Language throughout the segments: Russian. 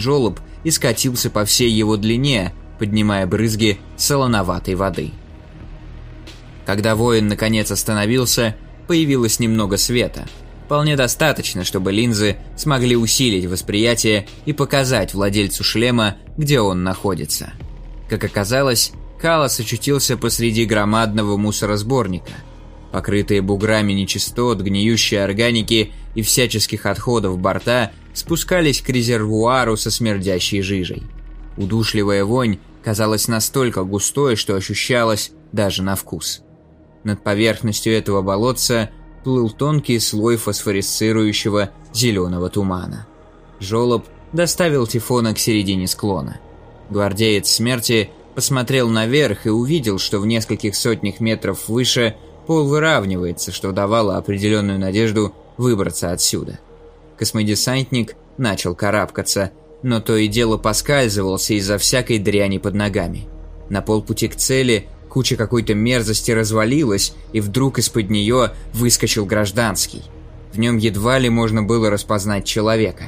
Жолоб и скатился по всей его длине, поднимая брызги солоноватой воды. Когда воин наконец остановился, появилось немного света. Вполне достаточно, чтобы линзы смогли усилить восприятие и показать владельцу шлема, где он находится. Как оказалось, Калас очутился посреди громадного мусоросборника. Покрытые буграми нечистот, гниющей органики и всяческих отходов борта спускались к резервуару со смердящей жижей. Удушливая вонь казалась настолько густой, что ощущалась даже на вкус. Над поверхностью этого болотца плыл тонкий слой фосфорисцирующего зеленого тумана. Жолоб доставил Тифона к середине склона. Гвардеец смерти посмотрел наверх и увидел, что в нескольких сотнях метров выше пол выравнивается, что давало определенную надежду выбраться отсюда. Космодесантник начал карабкаться, но то и дело поскальзывался из-за всякой дряни под ногами. На полпути к цели куча какой-то мерзости развалилась, и вдруг из-под нее выскочил гражданский. В нем едва ли можно было распознать человека.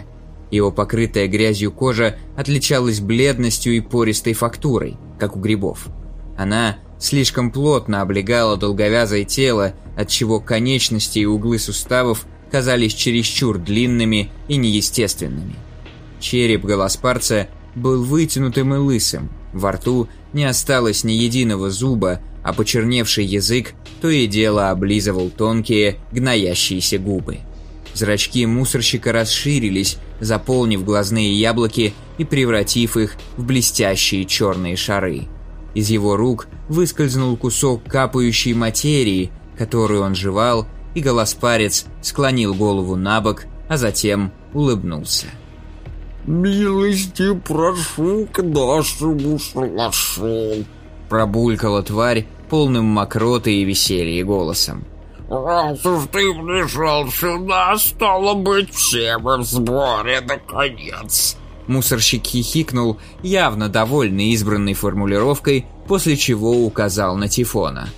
Его покрытая грязью кожа отличалась бледностью и пористой фактурой, как у грибов. Она слишком плотно облегала долговязое тело, отчего конечности и углы суставов казались чересчур длинными и неестественными. Череп Голоспарца был вытянутым и лысым, во рту не осталось ни единого зуба, а почерневший язык то и дело облизывал тонкие, гноящиеся губы. Зрачки мусорщика расширились, заполнив глазные яблоки и превратив их в блестящие черные шары. Из его рук выскользнул кусок капающей материи, которую он жевал и голоспарец склонил голову на бок, а затем улыбнулся. «Милости прошу к нашему шалашу», пробулькала тварь полным мокроты и веселья голосом. «Раз уж ты пришел сюда, стало быть, все мы в сборе, наконец!» Мусорщик хихикнул, явно довольный избранной формулировкой, после чего указал на Тифона.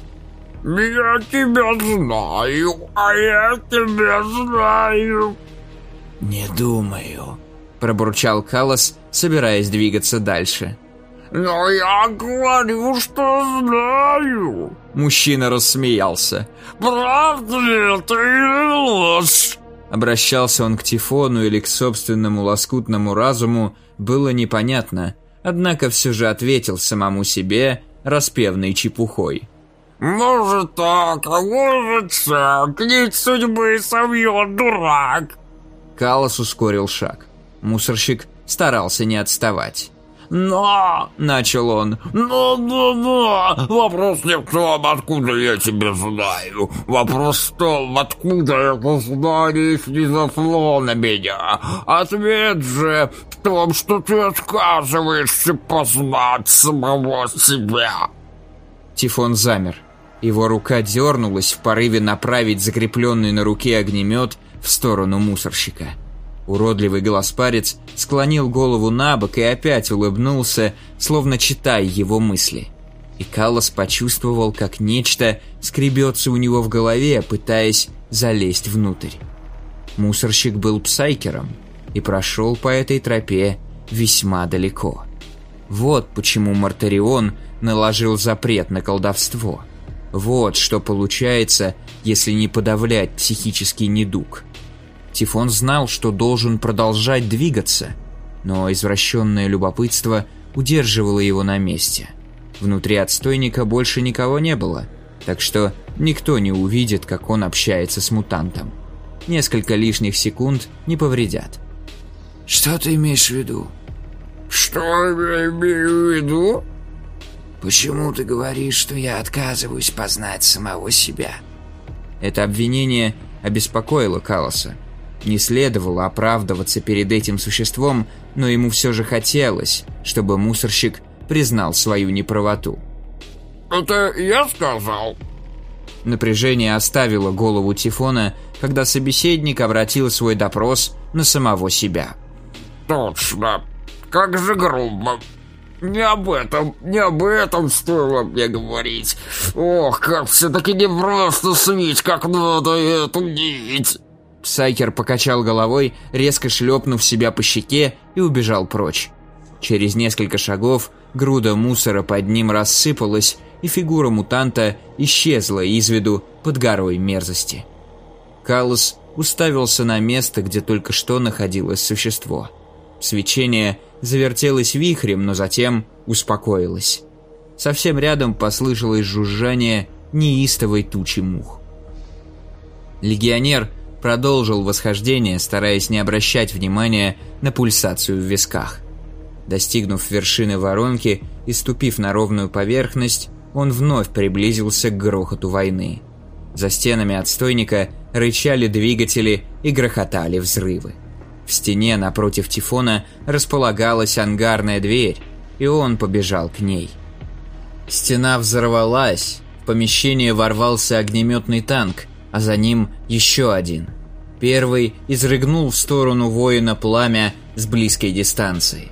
«Я тебя знаю, а я тебя знаю!» «Не думаю», — пробурчал Калос, собираясь двигаться дальше. «Но я говорю, что знаю!» Мужчина рассмеялся. «Правда ли это ложь?» Обращался он к Тифону или к собственному лоскутному разуму, было непонятно, однако все же ответил самому себе распевной чепухой. Может так, а может так, нить судьбы совьет дурак. Калос ускорил шаг. Мусорщик старался не отставать. «Но!» — начал он. «Но, но, но! Вопрос не в том, откуда я тебя знаю. Вопрос в том, откуда это знание снизошло на меня. Ответ же в том, что ты отказываешься познать самого себя». Тифон замер. Его рука дернулась в порыве направить закрепленный на руке огнемет в сторону мусорщика. Уродливый голоспарец склонил голову на бок и опять улыбнулся, словно читая его мысли. И Каллас почувствовал, как нечто скребется у него в голове, пытаясь залезть внутрь. Мусорщик был псайкером и прошел по этой тропе весьма далеко. Вот почему Мартарион наложил запрет на колдовство – вот что получается, если не подавлять психический недуг. Тифон знал, что должен продолжать двигаться, но извращенное любопытство удерживало его на месте. Внутри отстойника больше никого не было, так что никто не увидит, как он общается с мутантом. Несколько лишних секунд не повредят. «Что ты имеешь в виду?» «Что я имею в виду?» Почему ты говоришь, что я отказываюсь познать самого себя? Это обвинение обеспокоило Калоса. Не следовало оправдываться перед этим существом, но ему все же хотелось, чтобы мусорщик признал свою неправоту. «Это я сказал?» Напряжение оставило голову Тифона, когда собеседник обратил свой допрос на самого себя. «Точно. Как же грубо. Не об этом, не об этом стоило мне говорить. Ох, как все-таки не просто свить, как надо эту нить. Псайкер покачал головой, резко шлепнув себя по щеке и убежал прочь. Через несколько шагов груда мусора под ним рассыпалась, и фигура мутанта исчезла из виду под горой мерзости. Калус уставился на место, где только что находилось существо. Свечение завертелось вихрем, но затем успокоилось. Совсем рядом послышалось жужжание неистовой тучи мух. Легионер продолжил восхождение, стараясь не обращать внимания на пульсацию в висках. Достигнув вершины воронки и ступив на ровную поверхность, он вновь приблизился к грохоту войны. За стенами отстойника рычали двигатели и грохотали взрывы. В стене напротив Тифона располагалась ангарная дверь, и он побежал к ней. Стена взорвалась, в помещение ворвался огнеметный танк, а за ним еще один. Первый изрыгнул в сторону воина пламя с близкой дистанции.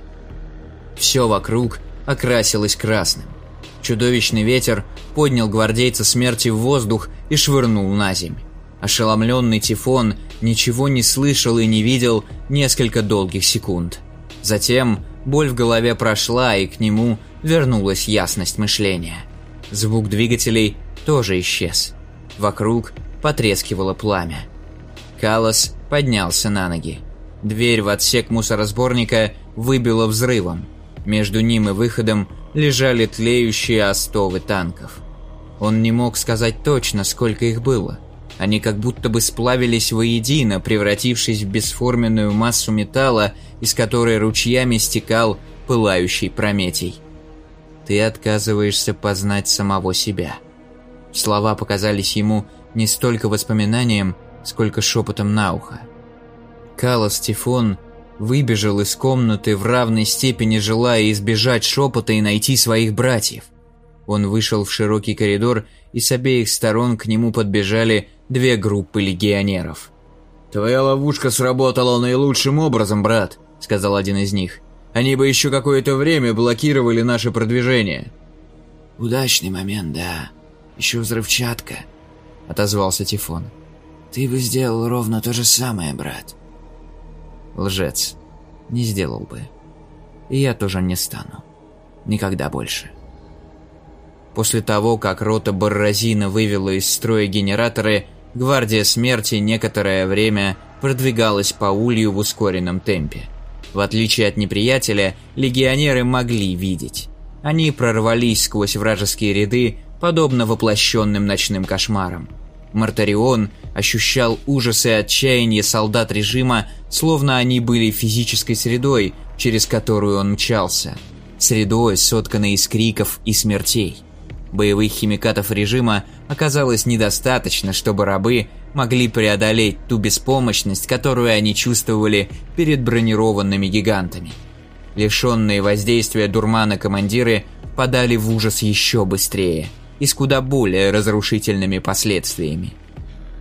Все вокруг окрасилось красным. Чудовищный ветер поднял гвардейца смерти в воздух и швырнул на земь. Ошеломленный Тифон ничего не слышал и не видел несколько долгих секунд. Затем боль в голове прошла, и к нему вернулась ясность мышления. Звук двигателей тоже исчез. Вокруг потрескивало пламя. Калос поднялся на ноги. Дверь в отсек мусоросборника выбила взрывом. Между ним и выходом лежали тлеющие остовы танков. Он не мог сказать точно, сколько их было. Они как будто бы сплавились воедино, превратившись в бесформенную массу металла, из которой ручьями стекал пылающий Прометий. «Ты отказываешься познать самого себя». Слова показались ему не столько воспоминанием, сколько шепотом на ухо. Калос Тифон выбежал из комнаты в равной степени желая избежать шепота и найти своих братьев. Он вышел в широкий коридор, и с обеих сторон к нему подбежали две группы легионеров. «Твоя ловушка сработала наилучшим образом, брат», — сказал один из них. «Они бы еще какое-то время блокировали наше продвижение». «Удачный момент, да. Еще взрывчатка», — отозвался Тифон. «Ты бы сделал ровно то же самое, брат». Лжец. Не сделал бы. И я тоже не стану. Никогда больше. После того, как рота Барразина вывела из строя генераторы, Гвардия Смерти некоторое время продвигалась по улью в ускоренном темпе. В отличие от неприятеля, легионеры могли видеть. Они прорвались сквозь вражеские ряды, подобно воплощенным ночным кошмарам. Мартарион ощущал ужас и отчаяние солдат режима, словно они были физической средой, через которую он мчался. Средой, сотканной из криков и смертей. Боевых химикатов режима оказалось недостаточно, чтобы рабы могли преодолеть ту беспомощность, которую они чувствовали перед бронированными гигантами. Лишенные воздействия дурмана командиры подали в ужас еще быстрее – и с куда более разрушительными последствиями.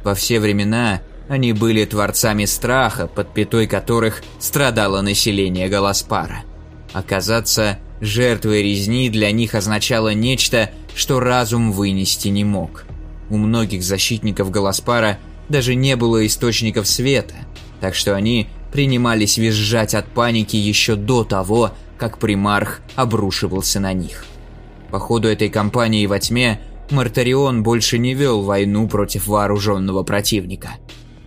Во все времена они были творцами страха, под пятой которых страдало население Галаспара. Оказаться жертвой резни для них означало нечто, что разум вынести не мог. У многих защитников Галаспара даже не было источников света, так что они принимались визжать от паники еще до того, как примарх обрушивался на них. По ходу этой кампании во тьме Мартарион больше не вел войну против вооруженного противника.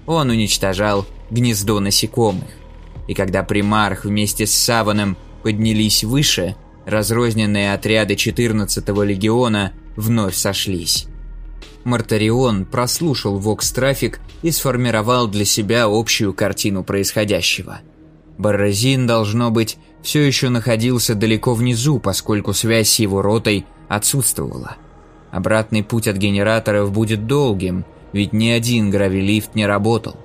Он уничтожал гнездо насекомых. И когда примарх вместе с Саваном поднялись выше, разрозненные отряды 14-го легиона вновь сошлись. Мартарион прослушал Вокс-трафик и сформировал для себя общую картину происходящего. Барразин, должно быть, все еще находился далеко внизу, поскольку связь с его ротой отсутствовала. Обратный путь от генераторов будет долгим, ведь ни один гравилифт не работал.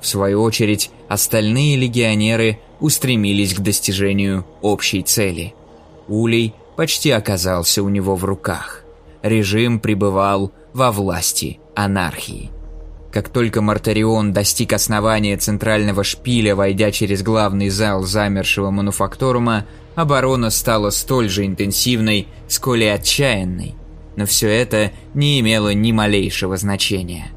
В свою очередь, остальные легионеры устремились к достижению общей цели. Улей почти оказался у него в руках. Режим пребывал во власти анархии. Как только Мартарион достиг основания центрального шпиля, войдя через главный зал замершего мануфакторума, оборона стала столь же интенсивной, сколь и отчаянной. Но все это не имело ни малейшего значения.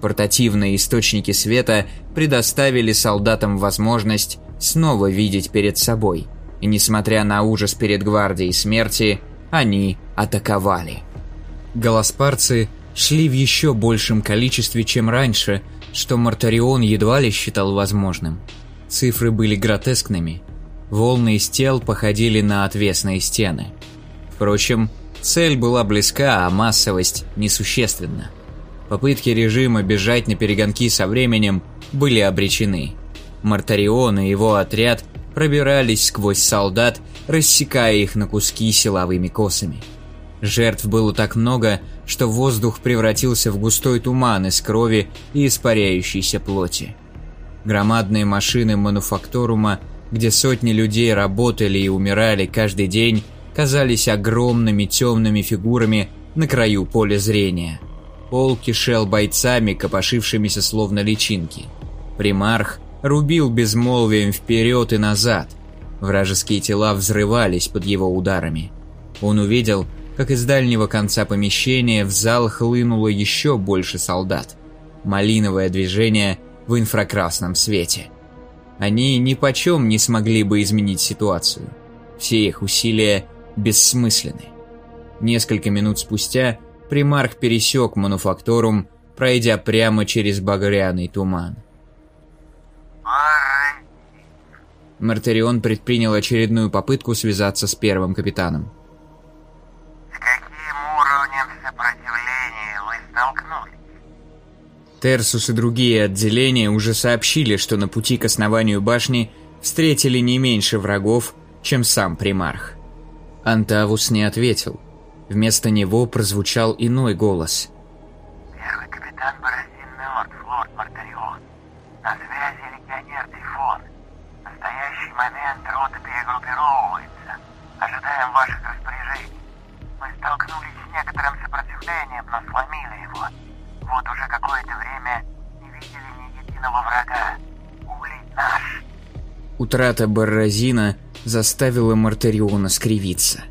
Портативные источники света предоставили солдатам возможность снова видеть перед собой. И несмотря на ужас перед гвардией смерти, они атаковали. Голоспарцы шли в еще большем количестве, чем раньше, что Мартарион едва ли считал возможным. Цифры были гротескными. Волны из тел походили на отвесные стены. Впрочем, цель была близка, а массовость несущественна. Попытки режима бежать на перегонки со временем были обречены. Мартарион и его отряд пробирались сквозь солдат, рассекая их на куски силовыми косами. Жертв было так много, что воздух превратился в густой туман из крови и испаряющейся плоти. Громадные машины мануфакторума, где сотни людей работали и умирали каждый день, казались огромными темными фигурами на краю поля зрения. Пол кишел бойцами, копошившимися словно личинки. Примарх рубил безмолвием вперед и назад. Вражеские тела взрывались под его ударами. Он увидел, как из дальнего конца помещения в зал хлынуло еще больше солдат. Малиновое движение в инфракрасном свете. Они ни почем не смогли бы изменить ситуацию. Все их усилия бессмысленны. Несколько минут спустя примарх пересек мануфакторум, пройдя прямо через багряный туман. Мартарион предпринял очередную попытку связаться с первым капитаном. С каким уровнем сопротивления вы столкнулись? Терсус и другие отделения уже сообщили, что на пути к основанию башни встретили не меньше врагов, чем сам примарх. Антавус не ответил. Вместо него прозвучал иной голос. Утрата Барразина заставила Мартариона скривиться.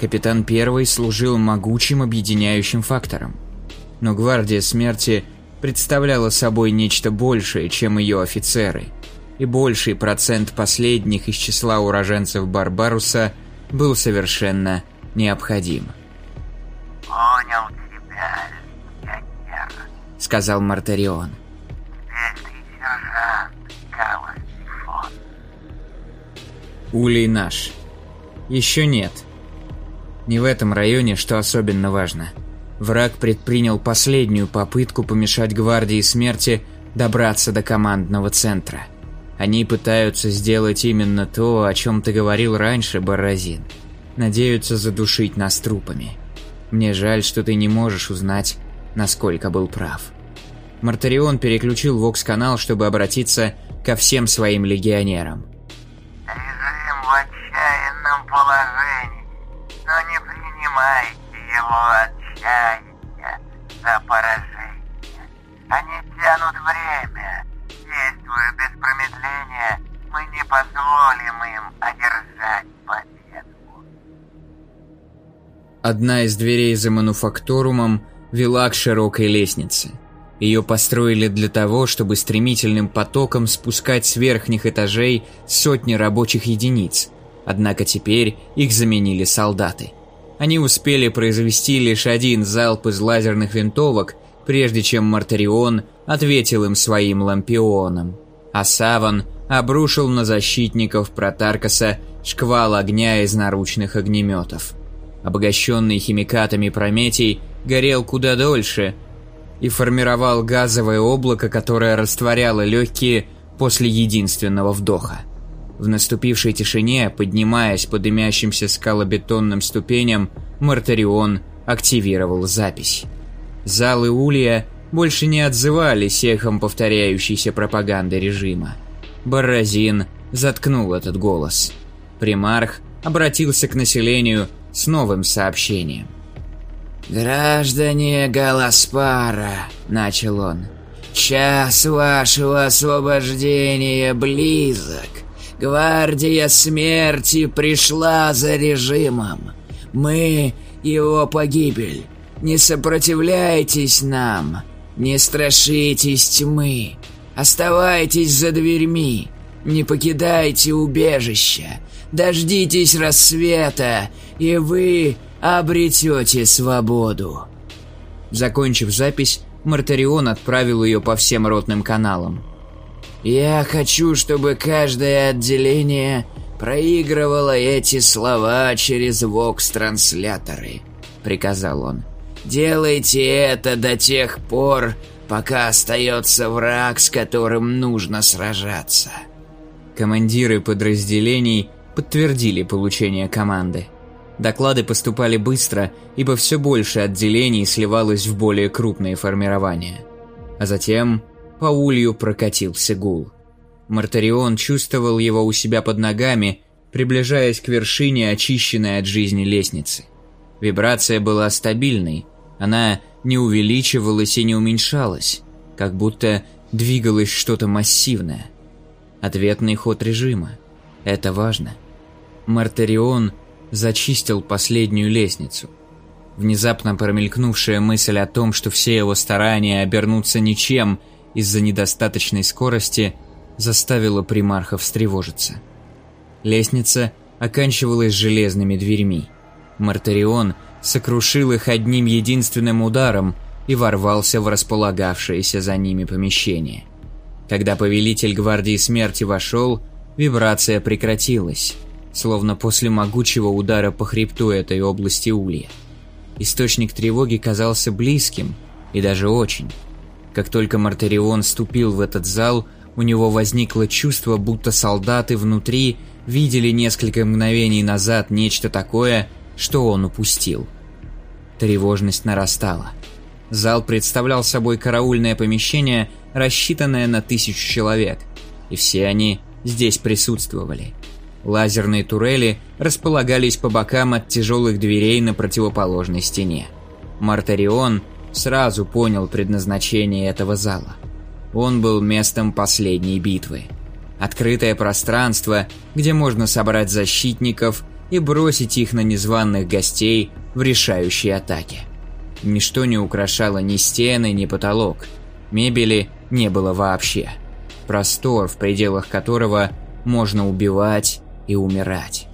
Капитан Первый служил могучим объединяющим фактором. Но Гвардия Смерти представляла собой нечто большее, чем ее офицеры, и больший процент последних из числа уроженцев Барбаруса был совершенно необходим. Понял тебя, сказал Мартарион. Улей наш. Еще нет. Не в этом районе, что особенно важно. Враг предпринял последнюю попытку помешать Гвардии Смерти добраться до командного центра. Они пытаются сделать именно то, о чем ты говорил раньше, Барразин. Надеются задушить нас трупами. Мне жаль, что ты не можешь узнать, насколько был прав. Мартарион переключил Вокс-канал, чтобы обратиться ко всем своим легионерам. Отчаяние за поражение. Они тянут время. Действуя без промедления, мы не позволим им одержать победу. Одна из дверей за мануфакторумом вела к широкой лестнице. Ее построили для того, чтобы стремительным потоком спускать с верхних этажей сотни рабочих единиц. Однако теперь их заменили солдаты. Они успели произвести лишь один залп из лазерных винтовок, прежде чем Мартарион ответил им своим лампионом. А Саван обрушил на защитников Протаркаса шквал огня из наручных огнеметов. Обогащенный химикатами Прометий горел куда дольше и формировал газовое облако, которое растворяло легкие после единственного вдоха. В наступившей тишине, поднимаясь по дымящимся скалобетонным ступеням, Мартарион активировал запись. Залы Улья больше не отзывались эхом повторяющейся пропаганды режима. Барразин заткнул этот голос. Примарх обратился к населению с новым сообщением. «Граждане Галаспара», — начал он, — «час вашего освобождения близок. Гвардия смерти пришла за режимом. Мы — его погибель. Не сопротивляйтесь нам. Не страшитесь тьмы. Оставайтесь за дверьми. Не покидайте убежище. Дождитесь рассвета, и вы обретете свободу. Закончив запись, Мартарион отправил ее по всем ротным каналам. «Я хочу, чтобы каждое отделение проигрывало эти слова через вокс-трансляторы», — приказал он. «Делайте это до тех пор, пока остается враг, с которым нужно сражаться». Командиры подразделений подтвердили получение команды. Доклады поступали быстро, ибо все больше отделений сливалось в более крупные формирования. А затем по улью прокатился гул. Мартарион чувствовал его у себя под ногами, приближаясь к вершине очищенной от жизни лестницы. Вибрация была стабильной, она не увеличивалась и не уменьшалась, как будто двигалось что-то массивное. Ответный ход режима. Это важно. Мартарион зачистил последнюю лестницу. Внезапно промелькнувшая мысль о том, что все его старания обернутся ничем из-за недостаточной скорости, заставила примарха встревожиться. Лестница оканчивалась железными дверьми. Мартарион сокрушил их одним единственным ударом и ворвался в располагавшееся за ними помещение. Когда повелитель гвардии смерти вошел, вибрация прекратилась, словно после могучего удара по хребту этой области улья. Источник тревоги казался близким, и даже очень. Как только Мартарион ступил в этот зал, у него возникло чувство, будто солдаты внутри видели несколько мгновений назад нечто такое, что он упустил. Тревожность нарастала. Зал представлял собой караульное помещение, рассчитанное на тысячу человек, и все они здесь присутствовали. Лазерные турели располагались по бокам от тяжелых дверей на противоположной стене. Мартарион сразу понял предназначение этого зала. Он был местом последней битвы. Открытое пространство, где можно собрать защитников и бросить их на незваных гостей в решающей атаке. Ничто не украшало ни стены, ни потолок. Мебели не было вообще. Простор, в пределах которого можно убивать и умирать.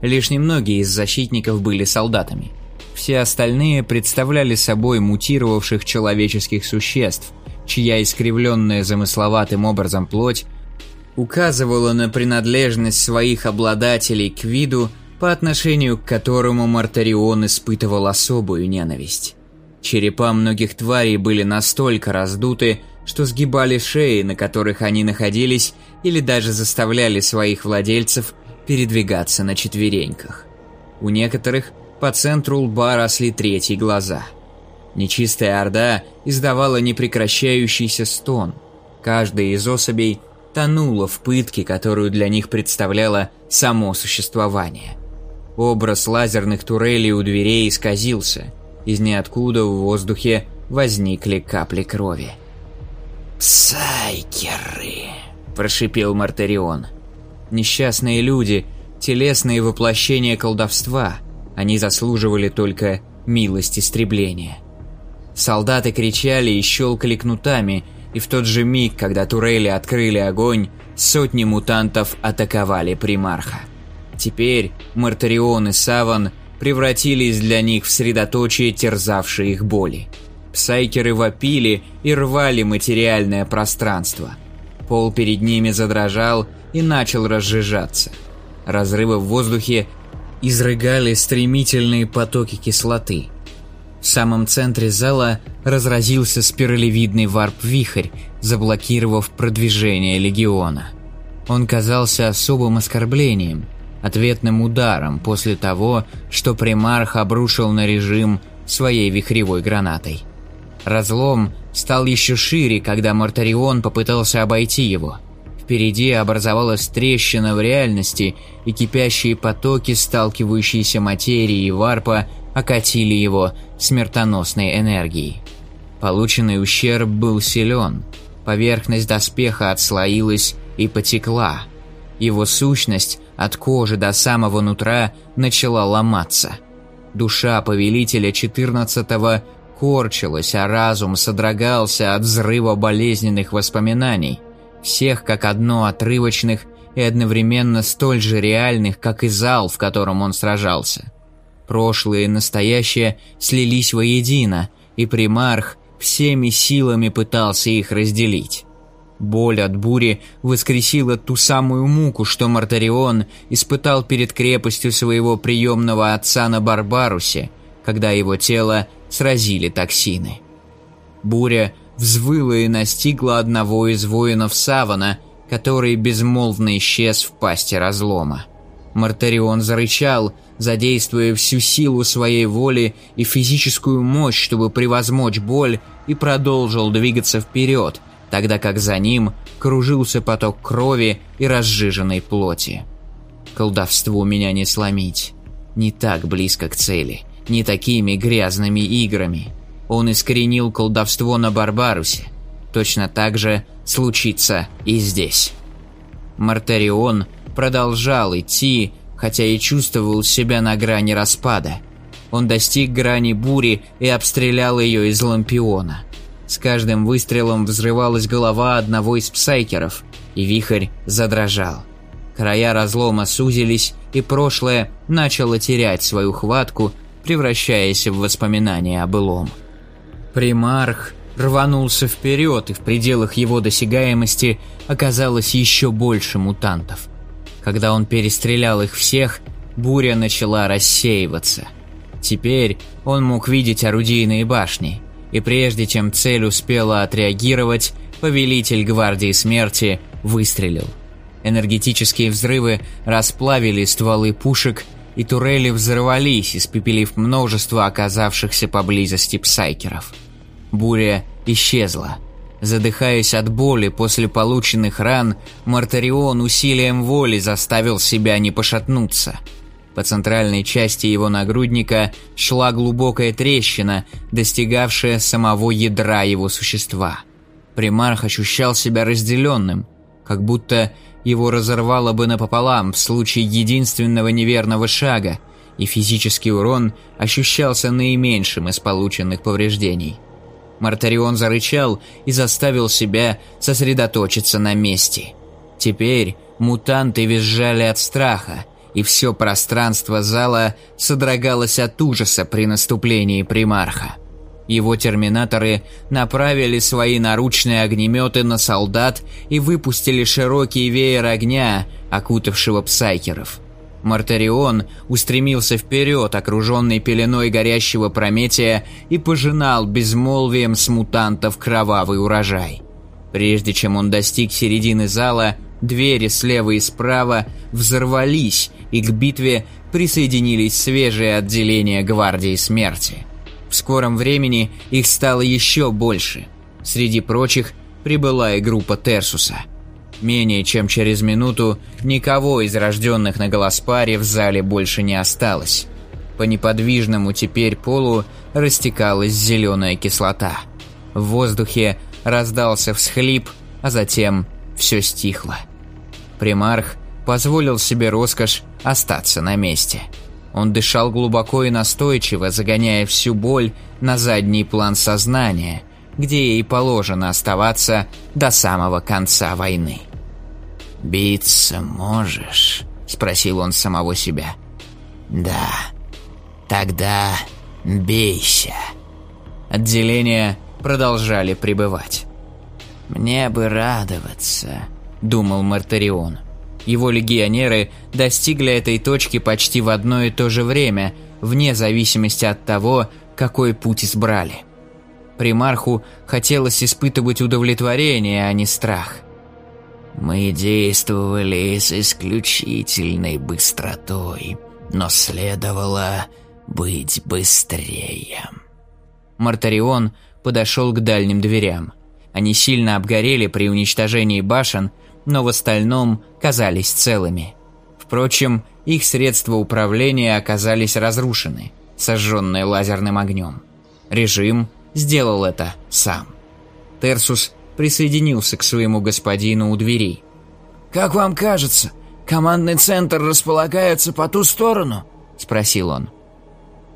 Лишь немногие из защитников были солдатами. Все остальные представляли собой мутировавших человеческих существ, чья искривленная замысловатым образом плоть указывала на принадлежность своих обладателей к виду, по отношению к которому Мартарион испытывал особую ненависть. Черепа многих тварей были настолько раздуты, что сгибали шеи, на которых они находились, или даже заставляли своих владельцев передвигаться на четвереньках. У некоторых по центру лба росли третьи глаза. Нечистая орда издавала непрекращающийся стон. Каждая из особей тонула в пытке, которую для них представляло само существование. Образ лазерных турелей у дверей исказился. Из ниоткуда в воздухе возникли капли крови. «Псайкеры!» – прошипел Мартарион. Несчастные люди, телесные воплощения колдовства, они заслуживали только милость истребления. Солдаты кричали и щелкали кнутами, и в тот же миг, когда турели открыли огонь, сотни мутантов атаковали примарха. Теперь Мартарион и Саван превратились для них в средоточие терзавшей их боли. Псайкеры вопили и рвали материальное пространство. Пол перед ними задрожал и начал разжижаться. Разрывы в воздухе изрыгали стремительные потоки кислоты. В самом центре зала разразился спиралевидный варп-вихрь, заблокировав продвижение легиона. Он казался особым оскорблением, ответным ударом после того, что примарх обрушил на режим своей вихревой гранатой. Разлом стал еще шире, когда Мартарион попытался обойти его. Впереди образовалась трещина в реальности, и кипящие потоки сталкивающейся материи и варпа окатили его смертоносной энергией. Полученный ущерб был силен. Поверхность доспеха отслоилась и потекла. Его сущность от кожи до самого нутра начала ломаться. Душа повелителя 14-го корчилось, а разум содрогался от взрыва болезненных воспоминаний, всех как одно отрывочных и одновременно столь же реальных, как и зал, в котором он сражался. Прошлое и настоящее слились воедино, и примарх всеми силами пытался их разделить. Боль от бури воскресила ту самую муку, что Мартарион испытал перед крепостью своего приемного отца на Барбарусе, когда его тело сразили токсины. Буря взвыла и настигла одного из воинов Савана, который безмолвно исчез в пасти разлома. Мартарион зарычал, задействуя всю силу своей воли и физическую мощь, чтобы превозмочь боль, и продолжил двигаться вперед – тогда как за ним кружился поток крови и разжиженной плоти. Колдовству меня не сломить. Не так близко к цели, не такими грязными играми. Он искоренил колдовство на Барбарусе. Точно так же случится и здесь. Мартарион продолжал идти, хотя и чувствовал себя на грани распада. Он достиг грани бури и обстрелял ее из лампиона. С каждым выстрелом взрывалась голова одного из псайкеров, и вихрь задрожал. Края разлома сузились, и прошлое начало терять свою хватку, превращаясь в воспоминания о былом. Примарх рванулся вперед, и в пределах его досягаемости оказалось еще больше мутантов. Когда он перестрелял их всех, буря начала рассеиваться. Теперь он мог видеть орудийные башни – и прежде чем цель успела отреагировать, повелитель Гвардии Смерти выстрелил. Энергетические взрывы расплавили стволы пушек, и турели взорвались, испепелив множество оказавшихся поблизости псайкеров. Буря исчезла. Задыхаясь от боли после полученных ран, Мартарион усилием воли заставил себя не пошатнуться – по центральной части его нагрудника шла глубокая трещина, достигавшая самого ядра его существа. Примарх ощущал себя разделенным, как будто его разорвало бы напополам в случае единственного неверного шага, и физический урон ощущался наименьшим из полученных повреждений. Мартарион зарычал и заставил себя сосредоточиться на месте. Теперь мутанты визжали от страха, и все пространство зала содрогалось от ужаса при наступлении примарха. Его терминаторы направили свои наручные огнеметы на солдат и выпустили широкий веер огня, окутавшего псайкеров. Мартарион устремился вперед, окруженный пеленой горящего Прометия, и пожинал безмолвием с мутантов кровавый урожай. Прежде чем он достиг середины зала, двери слева и справа взорвались, и к битве присоединились свежие отделения Гвардии Смерти. В скором времени их стало еще больше. Среди прочих прибыла и группа Терсуса. Менее чем через минуту никого из рожденных на Голоспаре в зале больше не осталось. По неподвижному теперь полу растекалась зеленая кислота. В воздухе раздался всхлип, а затем все стихло. Примарх позволил себе роскошь остаться на месте. Он дышал глубоко и настойчиво, загоняя всю боль на задний план сознания, где ей положено оставаться до самого конца войны. «Биться можешь?» – спросил он самого себя. «Да, тогда бейся». Отделения продолжали пребывать. «Мне бы радоваться», – думал Мартарион. Его легионеры достигли этой точки почти в одно и то же время, вне зависимости от того, какой путь избрали. Примарху хотелось испытывать удовлетворение, а не страх. «Мы действовали с исключительной быстротой, но следовало быть быстрее». Мартарион подошел к дальним дверям. Они сильно обгорели при уничтожении башен, но в остальном казались целыми. Впрочем, их средства управления оказались разрушены, сожженные лазерным огнем. Режим сделал это сам. Терсус присоединился к своему господину у двери. «Как вам кажется, командный центр располагается по ту сторону?» – спросил он.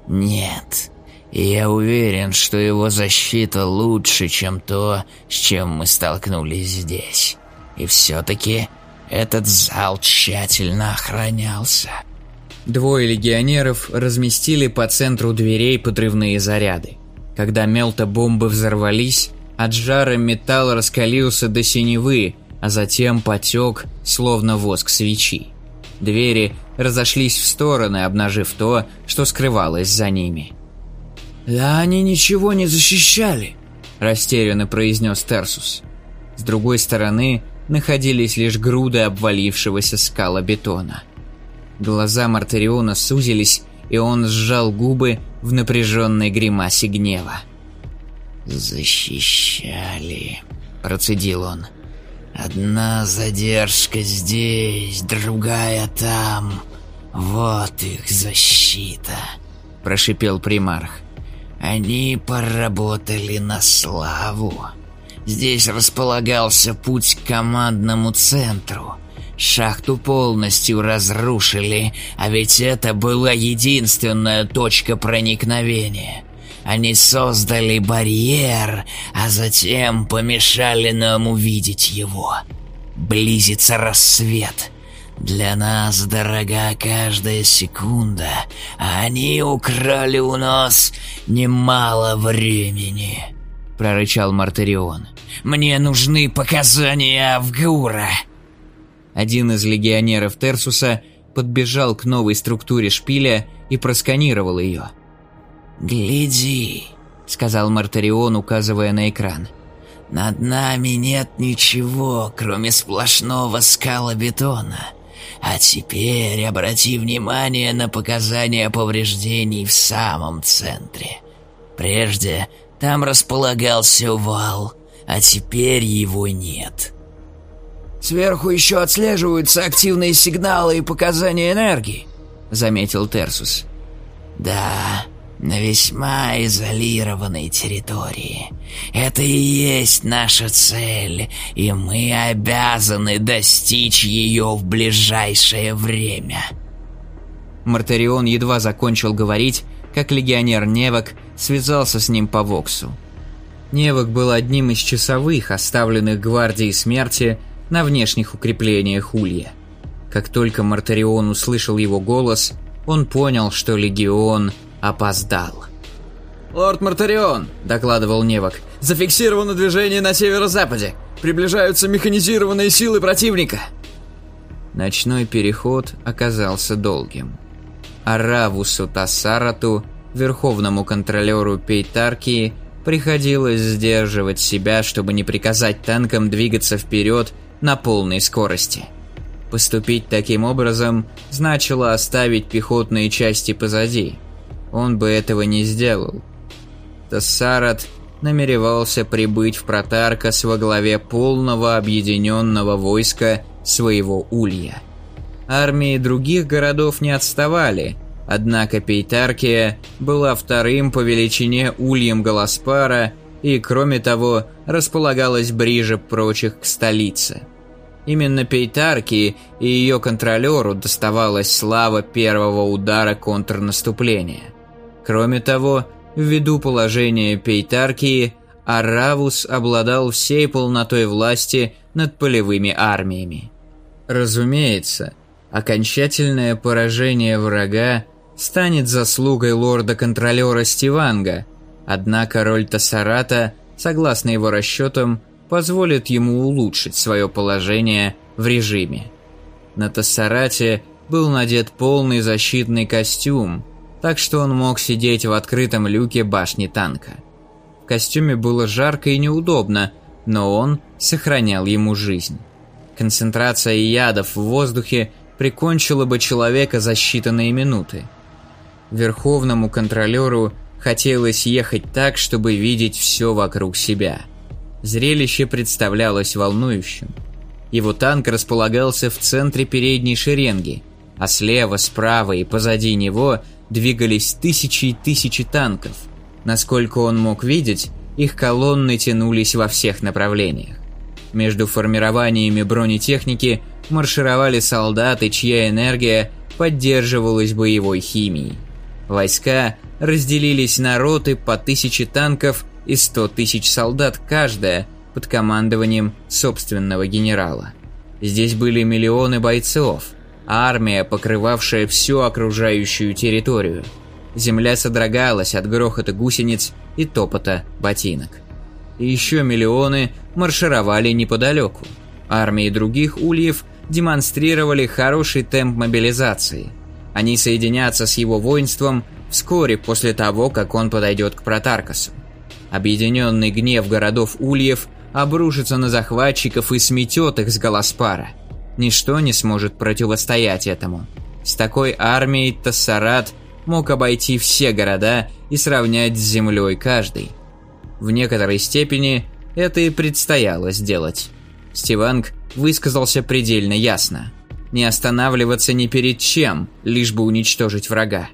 «Нет, я уверен, что его защита лучше, чем то, с чем мы столкнулись здесь. И все-таки этот зал тщательно охранялся. Двое легионеров разместили по центру дверей подрывные заряды. Когда мелто-бомбы взорвались, от жара металл раскалился до синевы, а затем потек, словно воск свечи. Двери разошлись в стороны, обнажив то, что скрывалось за ними. «Да они ничего не защищали», – растерянно произнес Терсус. С другой стороны находились лишь груды обвалившегося скала бетона. Глаза Мартариона сузились, и он сжал губы в напряженной гримасе гнева. «Защищали», – процедил он. «Одна задержка здесь, другая там. Вот их защита», – прошипел примарх. Они поработали на славу. Здесь располагался путь к командному центру. Шахту полностью разрушили, а ведь это была единственная точка проникновения. Они создали барьер, а затем помешали нам увидеть его. Близится рассвет. Для нас дорога каждая секунда, а они украли у нас немало времени», — прорычал Мартарион. «Мне нужны показания Авгура». Один из легионеров Терсуса подбежал к новой структуре шпиля и просканировал ее. «Гляди», — сказал Мартарион, указывая на экран. «Над нами нет ничего, кроме сплошного скала бетона. А теперь обрати внимание на показания повреждений в самом центре. Прежде там располагался вал, а теперь его нет. «Сверху еще отслеживаются активные сигналы и показания энергии», — заметил Терсус. «Да, на весьма изолированной территории. Это и есть наша цель, и мы обязаны достичь ее в ближайшее время. Мартарион едва закончил говорить, как легионер Невок связался с ним по Воксу. Невок был одним из часовых, оставленных гвардией смерти на внешних укреплениях Улья. Как только Мартарион услышал его голос, он понял, что легион опоздал. «Лорд Мартарион», — докладывал Невок, — «зафиксировано движение на северо-западе. Приближаются механизированные силы противника». Ночной переход оказался долгим. Аравусу Тассарату, верховному контролеру Пейтаркии, приходилось сдерживать себя, чтобы не приказать танкам двигаться вперед на полной скорости. Поступить таким образом значило оставить пехотные части позади – он бы этого не сделал. Тассарат намеревался прибыть в Протаркас во главе полного объединенного войска своего улья. Армии других городов не отставали, однако Пейтаркия была вторым по величине ульем Галаспара и, кроме того, располагалась ближе прочих к столице. Именно Пейтарки и ее контролеру доставалась слава первого удара контрнаступления – Кроме того, ввиду положения Пейтаркии, Аравус обладал всей полнотой власти над полевыми армиями. Разумеется, окончательное поражение врага станет заслугой лорда-контролера Стиванга, однако роль Тассарата, согласно его расчетам, позволит ему улучшить свое положение в режиме. На Тассарате был надет полный защитный костюм, так что он мог сидеть в открытом люке башни танка. В костюме было жарко и неудобно, но он сохранял ему жизнь. Концентрация ядов в воздухе прикончила бы человека за считанные минуты. Верховному контролеру хотелось ехать так, чтобы видеть все вокруг себя. Зрелище представлялось волнующим. Его танк располагался в центре передней шеренги, а слева, справа и позади него – двигались тысячи и тысячи танков. Насколько он мог видеть, их колонны тянулись во всех направлениях. Между формированиями бронетехники маршировали солдаты, чья энергия поддерживалась боевой химией. Войска разделились на роты по тысяче танков и сто тысяч солдат каждая под командованием собственного генерала. Здесь были миллионы бойцов, армия, покрывавшая всю окружающую территорию. Земля содрогалась от грохота гусениц и топота ботинок. И еще миллионы маршировали неподалеку. Армии других ульев демонстрировали хороший темп мобилизации. Они соединятся с его воинством вскоре после того, как он подойдет к Протаркасу. Объединенный гнев городов ульев обрушится на захватчиков и сметет их с Галаспара. Ничто не сможет противостоять этому. С такой армией Тассарат мог обойти все города и сравнять с землей каждый. В некоторой степени это и предстояло сделать. Стиванг высказался предельно ясно. Не останавливаться ни перед чем, лишь бы уничтожить врага.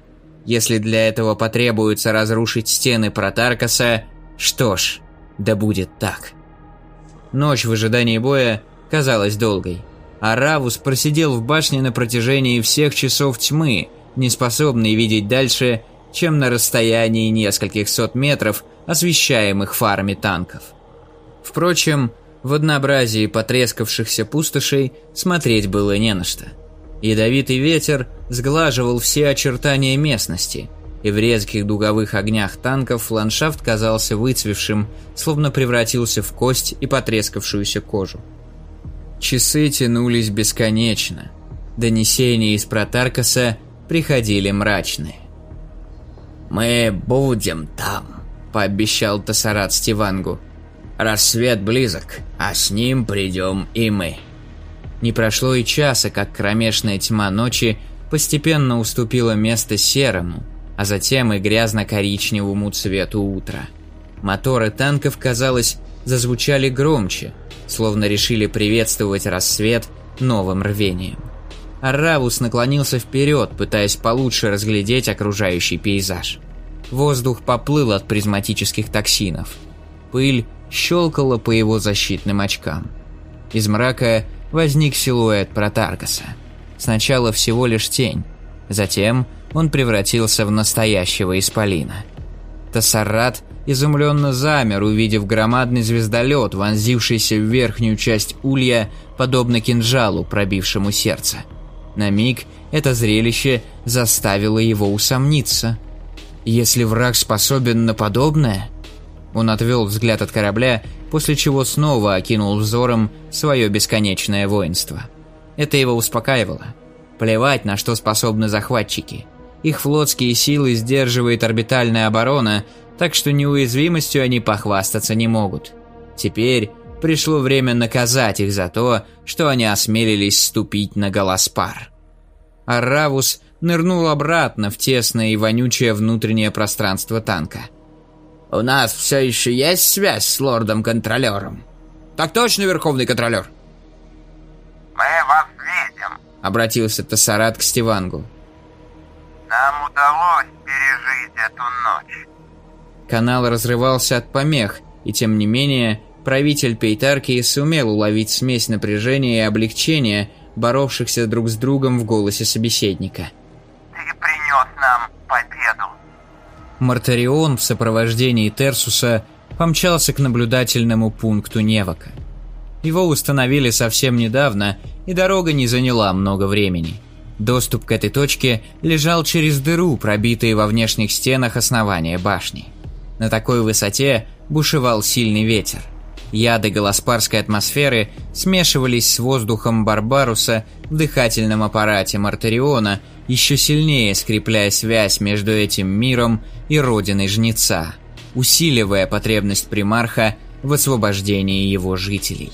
Если для этого потребуется разрушить стены Протаркаса, что ж, да будет так. Ночь в ожидании боя казалась долгой, а Равус просидел в башне на протяжении всех часов тьмы, не способный видеть дальше, чем на расстоянии нескольких сот метров, освещаемых фарами танков. Впрочем, в однообразии потрескавшихся пустошей смотреть было не на что. Ядовитый ветер сглаживал все очертания местности, и в резких дуговых огнях танков ландшафт казался выцвевшим, словно превратился в кость и потрескавшуюся кожу. Часы тянулись бесконечно. Донесения из Протаркаса приходили мрачные. «Мы будем там», — пообещал Тассарат Стивангу. Рассвет близок, а с ним придем и мы. Не прошло и часа, как кромешная тьма ночи постепенно уступила место серому, а затем и грязно-коричневому цвету утра. Моторы танков, казалось, зазвучали громче, словно решили приветствовать рассвет новым рвением. Аравус наклонился вперед, пытаясь получше разглядеть окружающий пейзаж. Воздух поплыл от призматических токсинов. Пыль щелкала по его защитным очкам. Из мрака возник силуэт Протаргаса. Сначала всего лишь тень, затем он превратился в настоящего исполина. Тассарат изумленно замер, увидев громадный звездолет, вонзившийся в верхнюю часть улья, подобно кинжалу, пробившему сердце. На миг это зрелище заставило его усомниться. Если враг способен на подобное, он отвел взгляд от корабля, после чего снова окинул взором свое бесконечное воинство. Это его успокаивало. Плевать, на что способны захватчики. Их флотские силы сдерживает орбитальная оборона, так что неуязвимостью они похвастаться не могут. Теперь пришло время наказать их за то, что они осмелились ступить на Галаспар. Арравус нырнул обратно в тесное и вонючее внутреннее пространство танка – у нас все еще есть связь с лордом-контролером? Так точно, Верховный Контролер. Мы вас видим. Обратился Тассарат к Стивангу. Нам удалось пережить эту ночь. Канал разрывался от помех, и тем не менее, правитель Пейтарки сумел уловить смесь напряжения и облегчения, боровшихся друг с другом в голосе собеседника. Ты принес нам победу. Мартарион в сопровождении Терсуса помчался к наблюдательному пункту Невака. Его установили совсем недавно, и дорога не заняла много времени. Доступ к этой точке лежал через дыру, пробитые во внешних стенах основания башни. На такой высоте бушевал сильный ветер. Яды галаспарской атмосферы смешивались с воздухом Барбаруса в дыхательном аппарате Мартариона, еще сильнее скрепляя связь между этим миром и родиной Жнеца, усиливая потребность примарха в освобождении его жителей.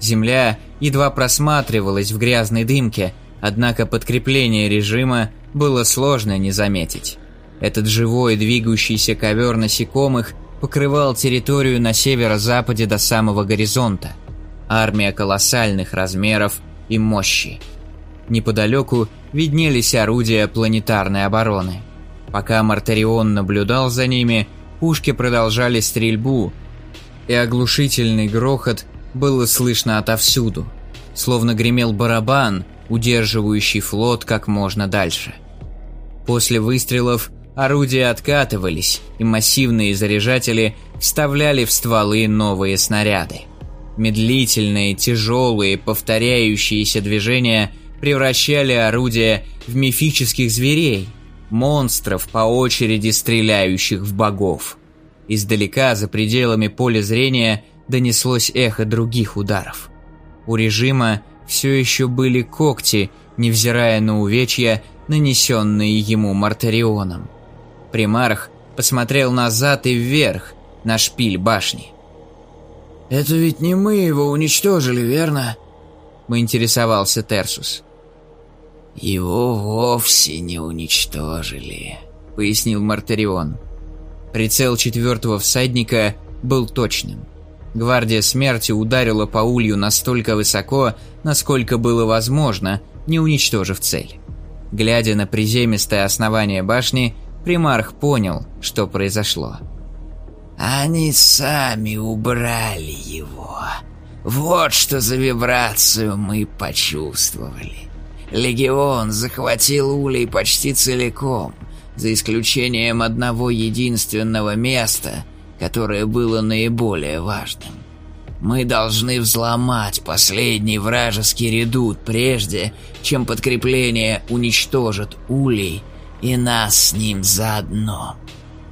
Земля едва просматривалась в грязной дымке, однако подкрепление режима было сложно не заметить. Этот живой двигающийся ковер насекомых покрывал территорию на северо-западе до самого горизонта. Армия колоссальных размеров и мощи. Неподалеку виднелись орудия планетарной обороны. Пока Мартарион наблюдал за ними, пушки продолжали стрельбу, и оглушительный грохот было слышно отовсюду, словно гремел барабан, удерживающий флот как можно дальше. После выстрелов орудия откатывались, и массивные заряжатели вставляли в стволы новые снаряды. Медлительные, тяжелые, повторяющиеся движения превращали орудия в мифических зверей, монстров, по очереди стреляющих в богов. Издалека, за пределами поля зрения, донеслось эхо других ударов. У режима все еще были когти, невзирая на увечья, нанесенные ему Мартарионом. Примарх посмотрел назад и вверх, на шпиль башни. «Это ведь не мы его уничтожили, верно?» – поинтересовался Терсус. «Его вовсе не уничтожили», – пояснил Мартарион. Прицел четвертого всадника был точным. Гвардия смерти ударила по улью настолько высоко, насколько было возможно, не уничтожив цель. Глядя на приземистое основание башни, примарх понял, что произошло. «Они сами убрали его. Вот что за вибрацию мы почувствовали. Легион захватил улей почти целиком, за исключением одного единственного места, которое было наиболее важным. Мы должны взломать последний вражеский редут прежде, чем подкрепление уничтожит улей и нас с ним заодно.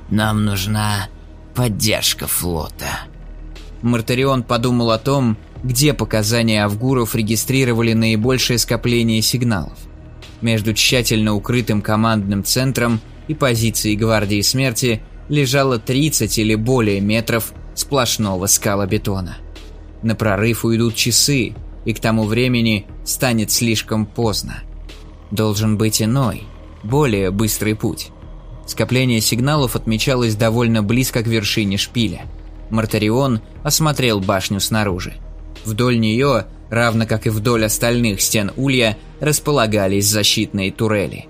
Нам нужна поддержка флота. Мартарион подумал о том, где показания Авгуров регистрировали наибольшее скопление сигналов. Между тщательно укрытым командным центром и позицией Гвардии Смерти лежало 30 или более метров сплошного скалобетона. На прорыв уйдут часы, и к тому времени станет слишком поздно. Должен быть иной, более быстрый путь. Скопление сигналов отмечалось довольно близко к вершине шпиля. Мартарион осмотрел башню снаружи. Вдоль нее, равно как и вдоль остальных стен улья, располагались защитные турели.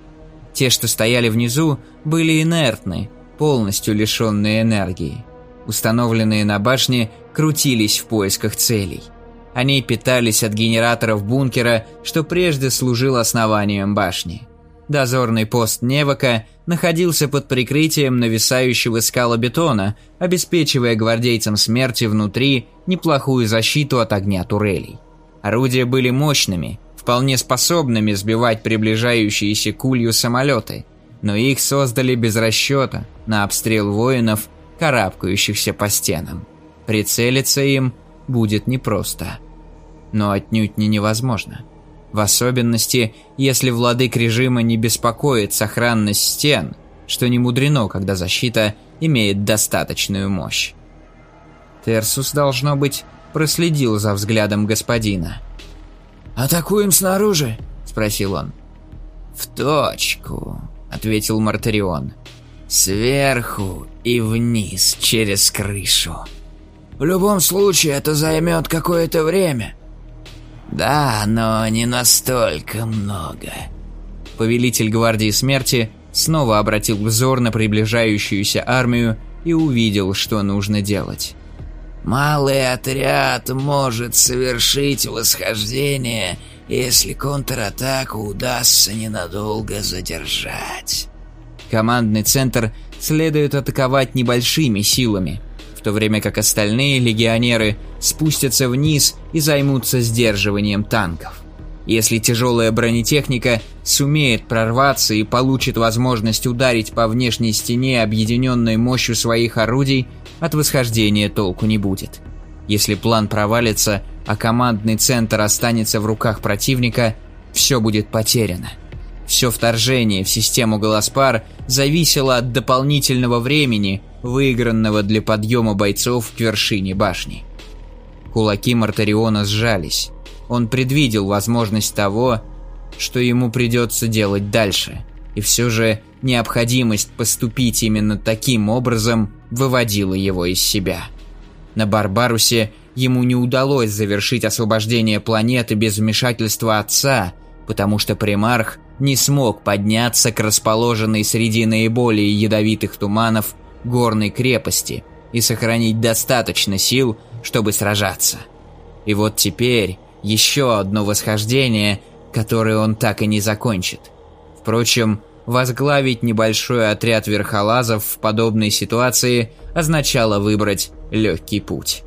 Те, что стояли внизу, были инертны, полностью лишенные энергии. Установленные на башне крутились в поисках целей. Они питались от генераторов бункера, что прежде служил основанием башни. Дозорный пост Невака находился под прикрытием нависающего скала бетона, обеспечивая гвардейцам смерти внутри неплохую защиту от огня турелей. Орудия были мощными, вполне способными сбивать приближающиеся к улью самолеты, но их создали без расчета на обстрел воинов, карабкающихся по стенам. Прицелиться им будет непросто, но отнюдь не невозможно. В особенности, если владык режима не беспокоит сохранность стен, что не мудрено, когда защита имеет достаточную мощь. Терсус, должно быть, проследил за взглядом господина. «Атакуем снаружи?» – спросил он. «В точку», – ответил Мартарион. «Сверху и вниз через крышу». «В любом случае, это займет какое-то время», «Да, но не настолько много». Повелитель Гвардии Смерти снова обратил взор на приближающуюся армию и увидел, что нужно делать. «Малый отряд может совершить восхождение, если контратаку удастся ненадолго задержать». Командный центр следует атаковать небольшими силами – в то время как остальные легионеры спустятся вниз и займутся сдерживанием танков. Если тяжелая бронетехника сумеет прорваться и получит возможность ударить по внешней стене объединенной мощью своих орудий, от восхождения толку не будет. Если план провалится, а командный центр останется в руках противника, все будет потеряно. Все вторжение в систему Голоспар зависело от дополнительного времени, выигранного для подъема бойцов к вершине башни. Кулаки Мартариона сжались. Он предвидел возможность того, что ему придется делать дальше, и все же необходимость поступить именно таким образом выводила его из себя. На Барбарусе ему не удалось завершить освобождение планеты без вмешательства отца, потому что примарх не смог подняться к расположенной среди наиболее ядовитых туманов горной крепости и сохранить достаточно сил, чтобы сражаться. И вот теперь еще одно восхождение, которое он так и не закончит. Впрочем, возглавить небольшой отряд верхолазов в подобной ситуации означало выбрать легкий путь.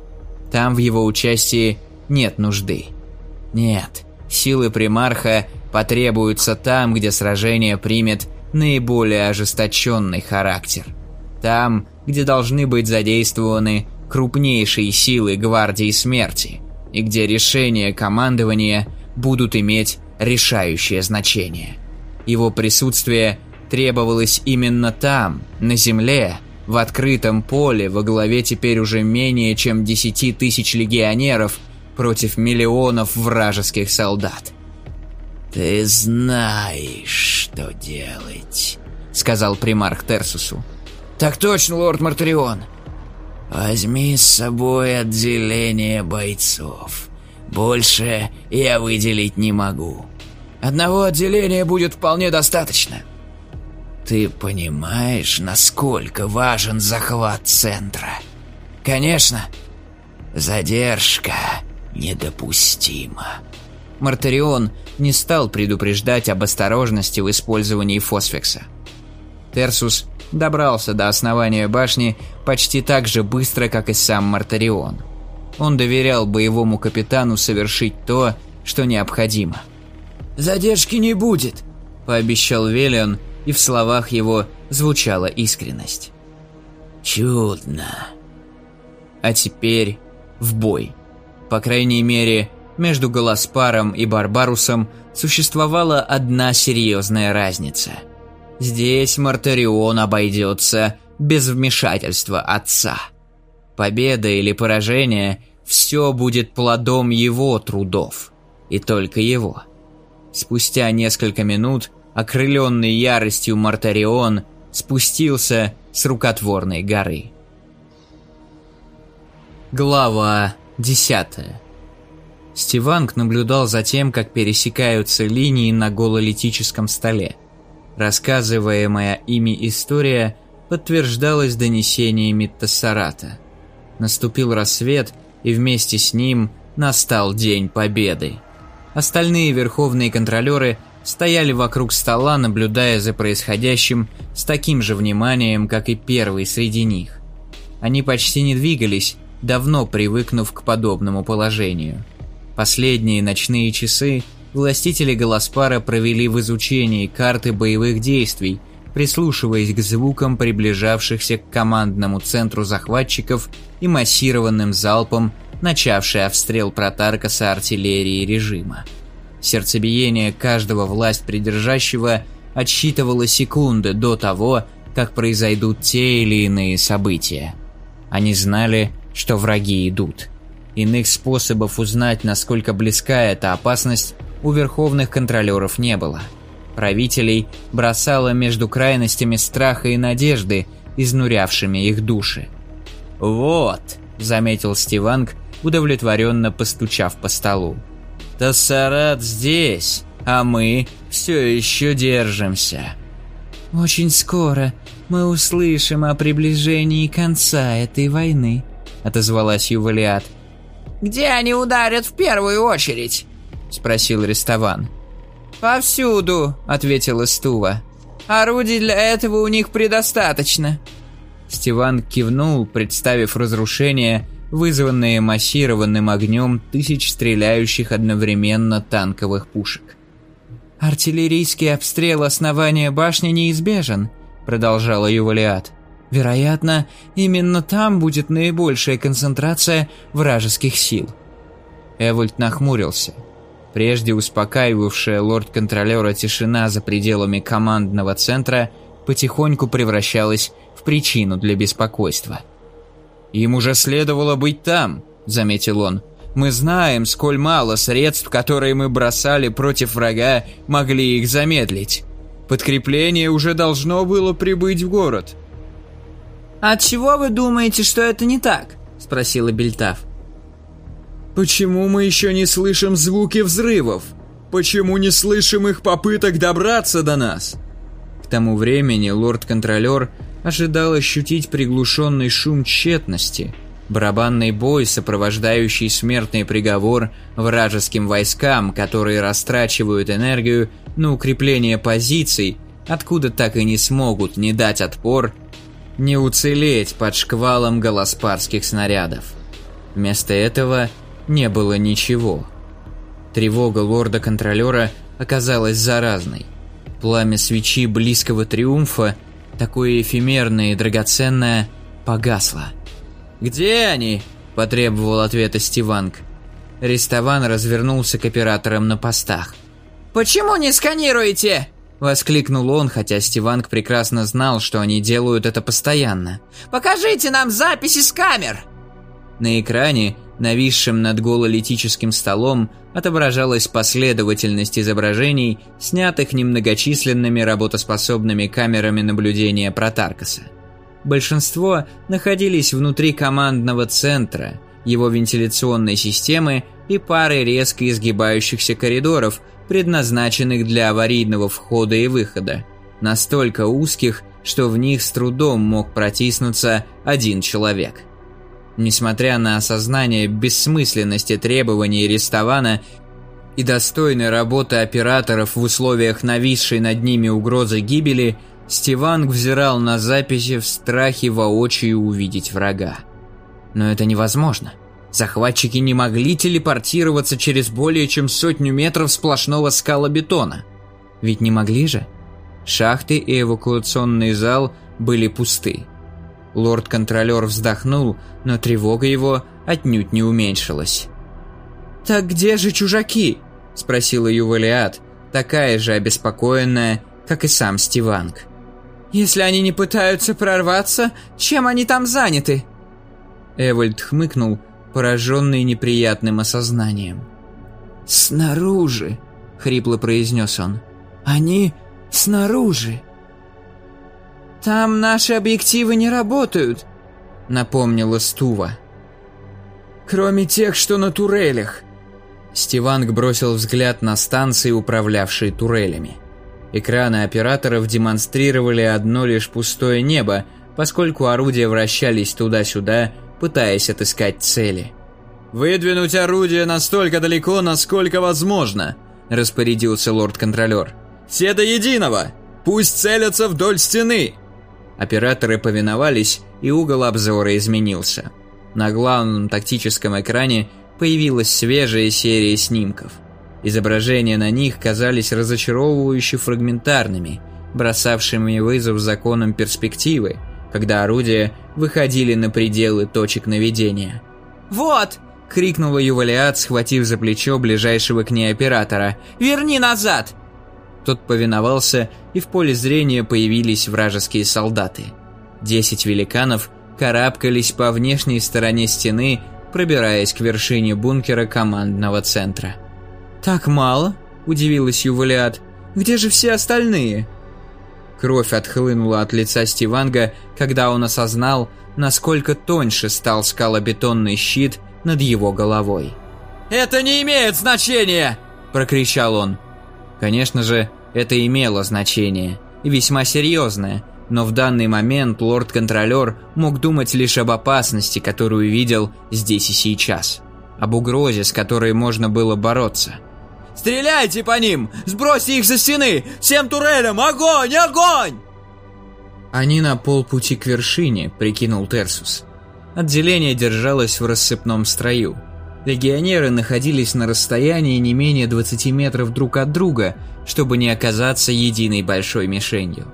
Там в его участии нет нужды. Нет, силы примарха потребуются там, где сражение примет наиболее ожесточенный характер. Там, где должны быть задействованы крупнейшие силы Гвардии Смерти, и где решения командования будут иметь решающее значение. Его присутствие требовалось именно там, на земле, в открытом поле, во главе теперь уже менее чем десяти тысяч легионеров против миллионов вражеских солдат. «Ты знаешь, что делать», — сказал примарх Терсусу. «Так точно, лорд Мартарион». «Возьми с собой отделение бойцов. Больше я выделить не могу». «Одного отделения будет вполне достаточно». «Ты понимаешь, насколько важен захват центра?» «Конечно». «Задержка недопустима». Мартарион не стал предупреждать об осторожности в использовании фосфекса. Терсус добрался до основания башни почти так же быстро, как и сам Мартарион. Он доверял боевому капитану совершить то, что необходимо. «Задержки не будет», – пообещал Велион, и в словах его звучала искренность. «Чудно». А теперь в бой. По крайней мере, между Голоспаром и Барбарусом существовала одна серьезная разница. Здесь Мартарион обойдется без вмешательства отца. Победа или поражение – все будет плодом его трудов. И только его. Спустя несколько минут, окрыленный яростью Мартарион спустился с рукотворной горы. Глава десятая Стиванг наблюдал за тем, как пересекаются линии на гололитическом столе. Рассказываемая ими история подтверждалась донесениями Тассарата. Наступил рассвет, и вместе с ним настал День Победы. Остальные верховные контролеры стояли вокруг стола, наблюдая за происходящим с таким же вниманием, как и первый среди них. Они почти не двигались, давно привыкнув к подобному положению. Последние ночные часы властители Голоспара провели в изучении карты боевых действий, прислушиваясь к звукам приближавшихся к командному центру захватчиков и массированным залпом, начавшей обстрел Протаркаса артиллерии режима. Сердцебиение каждого власть придержащего отсчитывало секунды до того, как произойдут те или иные события. Они знали, что враги идут – Иных способов узнать, насколько близка эта опасность, у верховных контролеров не было. Правителей бросало между крайностями страха и надежды, изнурявшими их души. «Вот», — заметил Стиванг, удовлетворенно постучав по столу. «Тассарат здесь, а мы все еще держимся». «Очень скоро мы услышим о приближении конца этой войны», — отозвалась Ювалиат. «Где они ударят в первую очередь?» – спросил Рестован. «Повсюду», – ответила Стува. «Орудий для этого у них предостаточно». Стиван кивнул, представив разрушения, вызванные массированным огнем тысяч стреляющих одновременно танковых пушек. «Артиллерийский обстрел основания башни неизбежен», – продолжала Ювалиат. Вероятно, именно там будет наибольшая концентрация вражеских сил. Эвольд нахмурился. Прежде успокаивавшая лорд-контролера тишина за пределами командного центра потихоньку превращалась в причину для беспокойства. «Им уже следовало быть там», — заметил он. «Мы знаем, сколь мало средств, которые мы бросали против врага, могли их замедлить. Подкрепление уже должно было прибыть в город». «От чего вы думаете, что это не так?» – спросила Бельтав. «Почему мы еще не слышим звуки взрывов? Почему не слышим их попыток добраться до нас?» К тому времени лорд-контролер ожидал ощутить приглушенный шум тщетности, барабанный бой, сопровождающий смертный приговор вражеским войскам, которые растрачивают энергию на укрепление позиций, откуда так и не смогут не дать отпор, не уцелеть под шквалом голоспарских снарядов. Вместо этого не было ничего. Тревога лорда-контролера оказалась заразной. Пламя свечи близкого триумфа, такое эфемерное и драгоценное, погасло. «Где они?» – потребовал ответа Стиванг. Рестован развернулся к операторам на постах. «Почему не сканируете?» Воскликнул он, хотя Стиванг прекрасно знал, что они делают это постоянно. «Покажите нам записи с камер!» На экране, нависшем над гололитическим столом, отображалась последовательность изображений, снятых немногочисленными работоспособными камерами наблюдения Протаркаса. Большинство находились внутри командного центра, его вентиляционной системы и пары резко изгибающихся коридоров, предназначенных для аварийного входа и выхода, настолько узких, что в них с трудом мог протиснуться один человек. Несмотря на осознание бессмысленности требований Рестована и достойной работы операторов в условиях нависшей над ними угрозы гибели, Стиванг взирал на записи в страхе воочию увидеть врага. Но это невозможно. Захватчики не могли телепортироваться через более чем сотню метров сплошного скалобетона. Ведь не могли же? Шахты и эвакуационный зал были пусты. Лорд-контролер вздохнул, но тревога его отнюдь не уменьшилась. «Так где же чужаки?» – спросила Ювалиат, такая же обеспокоенная, как и сам Стиванг. «Если они не пытаются прорваться, чем они там заняты?» Эвальд хмыкнул, пораженный неприятным осознанием. «Снаружи», — хрипло произнес он. «Они снаружи». «Там наши объективы не работают», — напомнила Стува. «Кроме тех, что на турелях». Стиванг бросил взгляд на станции, управлявшие турелями. Экраны операторов демонстрировали одно лишь пустое небо, поскольку орудия вращались туда-сюда, пытаясь отыскать цели. «Выдвинуть орудие настолько далеко, насколько возможно», – распорядился лорд-контролер. «Все до единого! Пусть целятся вдоль стены!» Операторы повиновались, и угол обзора изменился. На главном тактическом экране появилась свежая серия снимков – Изображения на них казались разочаровывающе фрагментарными, бросавшими вызов законам перспективы, когда орудия выходили на пределы точек наведения. «Вот!» — крикнула Ювалиат, схватив за плечо ближайшего к ней оператора. «Верни назад!» Тот повиновался, и в поле зрения появились вражеские солдаты. Десять великанов карабкались по внешней стороне стены, пробираясь к вершине бункера командного центра. «Так мало?» – удивилась Ювалиат. «Где же все остальные?» Кровь отхлынула от лица Стиванга, когда он осознал, насколько тоньше стал скалобетонный щит над его головой. «Это не имеет значения!» – прокричал он. Конечно же, это имело значение, и весьма серьезное, но в данный момент лорд-контролер мог думать лишь об опасности, которую видел здесь и сейчас, об угрозе, с которой можно было бороться – Стреляйте по ним! Сбросьте их со стены! Всем турелям! Огонь! Огонь!» «Они на полпути к вершине», — прикинул Терсус. Отделение держалось в рассыпном строю. Легионеры находились на расстоянии не менее 20 метров друг от друга, чтобы не оказаться единой большой мишенью.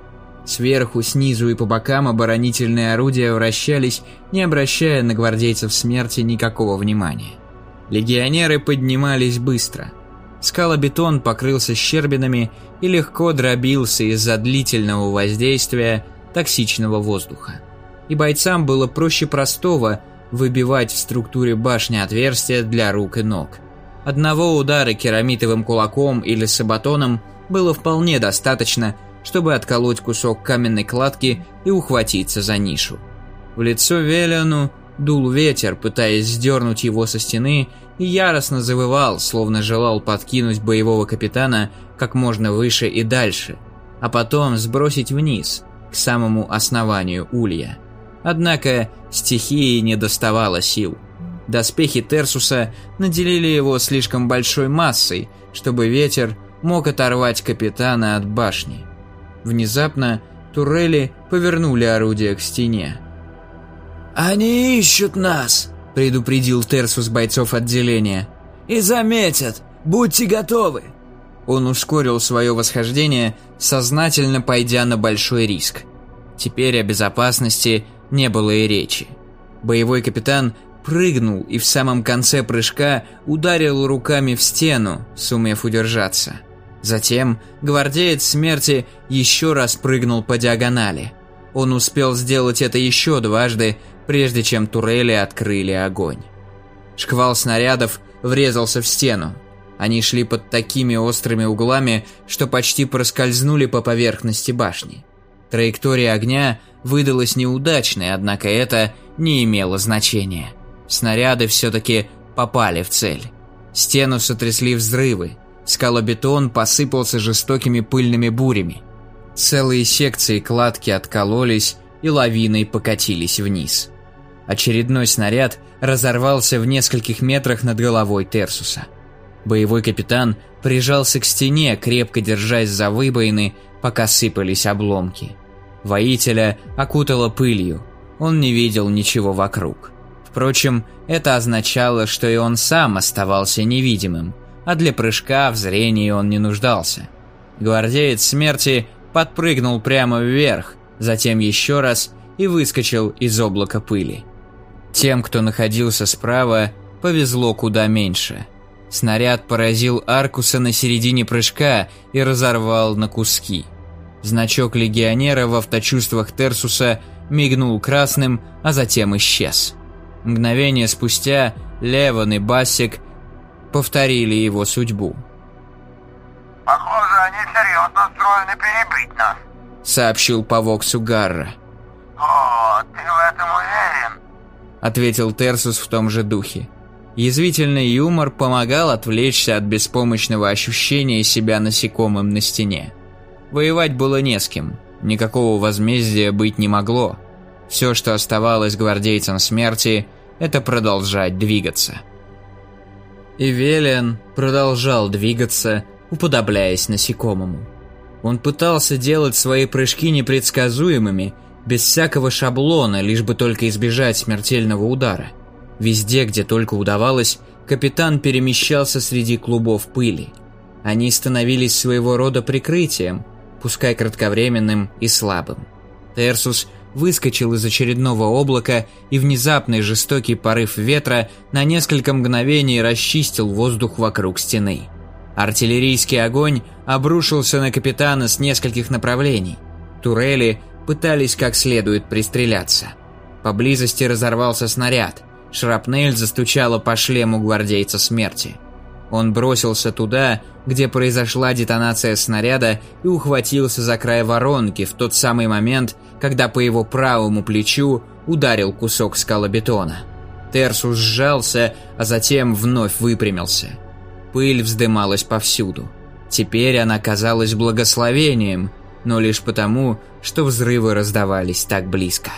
Сверху, снизу и по бокам оборонительные орудия вращались, не обращая на гвардейцев смерти никакого внимания. Легионеры поднимались быстро — Скалобетон покрылся щербинами и легко дробился из-за длительного воздействия токсичного воздуха. И бойцам было проще простого выбивать в структуре башни отверстия для рук и ног. Одного удара керамитовым кулаком или сабатоном было вполне достаточно, чтобы отколоть кусок каменной кладки и ухватиться за нишу. В лицо Велиону дул ветер, пытаясь сдернуть его со стены и яростно завывал, словно желал подкинуть боевого капитана как можно выше и дальше, а потом сбросить вниз, к самому основанию улья. Однако стихии не доставало сил. Доспехи Терсуса наделили его слишком большой массой, чтобы ветер мог оторвать капитана от башни. Внезапно турели повернули орудие к стене. «Они ищут нас!» – предупредил Терсус бойцов отделения. «И заметят! Будьте готовы!» Он ускорил свое восхождение, сознательно пойдя на большой риск. Теперь о безопасности не было и речи. Боевой капитан прыгнул и в самом конце прыжка ударил руками в стену, сумев удержаться. Затем гвардеец смерти еще раз прыгнул по диагонали. Он успел сделать это еще дважды, прежде чем турели открыли огонь. Шквал снарядов врезался в стену. Они шли под такими острыми углами, что почти проскользнули по поверхности башни. Траектория огня выдалась неудачной, однако это не имело значения. Снаряды все-таки попали в цель. Стену сотрясли взрывы. Скалобетон посыпался жестокими пыльными бурями. Целые секции кладки откололись и лавиной покатились вниз. Очередной снаряд разорвался в нескольких метрах над головой Терсуса. Боевой капитан прижался к стене, крепко держась за выбоины, пока сыпались обломки. Воителя окутало пылью. Он не видел ничего вокруг. Впрочем, это означало, что и он сам оставался невидимым, а для прыжка в зрении он не нуждался. Гвардеец смерти подпрыгнул прямо вверх, затем еще раз и выскочил из облака пыли. Тем, кто находился справа, повезло куда меньше. Снаряд поразил Аркуса на середине прыжка и разорвал на куски. Значок легионера в авточувствах Терсуса мигнул красным, а затем исчез. Мгновение спустя Леван и Басик повторили его судьбу. Похоже, они серьезно настроены перебить нас. Сообщил по Воксу Гарра. О, ты в этом уверен? Ответил Терсус в том же духе. Язвительный юмор помогал отвлечься от беспомощного ощущения себя насекомым на стене. Воевать было не с кем, никакого возмездия быть не могло. Все, что оставалось гвардейцам смерти, это продолжать двигаться. И Велиан продолжал двигаться, уподобляясь насекомому. Он пытался делать свои прыжки непредсказуемыми, без всякого шаблона, лишь бы только избежать смертельного удара. Везде, где только удавалось, капитан перемещался среди клубов пыли. Они становились своего рода прикрытием, пускай кратковременным и слабым. Терсус выскочил из очередного облака, и внезапный жестокий порыв ветра на несколько мгновений расчистил воздух вокруг стены. Артиллерийский огонь обрушился на капитана с нескольких направлений. Турели пытались как следует пристреляться. Поблизости разорвался снаряд. Шрапнель застучала по шлему гвардейца смерти. Он бросился туда, где произошла детонация снаряда и ухватился за край воронки в тот самый момент, когда по его правому плечу ударил кусок скалобетона. Терсус сжался, а затем вновь выпрямился. Пыль вздымалась повсюду. Теперь она казалась благословением, но лишь потому, что взрывы раздавались так близко.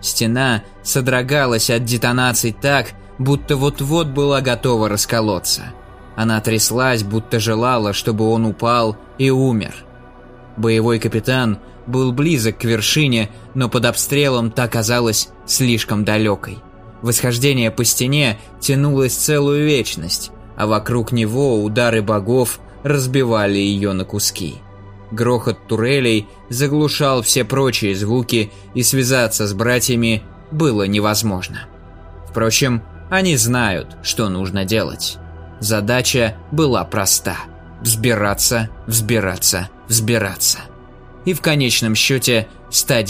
Стена содрогалась от детонаций так, будто вот-вот была готова расколоться – она тряслась, будто желала, чтобы он упал и умер. Боевой капитан был близок к вершине, но под обстрелом та казалась слишком далекой. Восхождение по стене тянулось целую вечность, а вокруг него удары богов разбивали ее на куски. Грохот турелей заглушал все прочие звуки, и связаться с братьями было невозможно. Впрочем, они знают, что нужно делать. Задача была проста – взбираться, взбираться, взбираться. И в конечном счете стать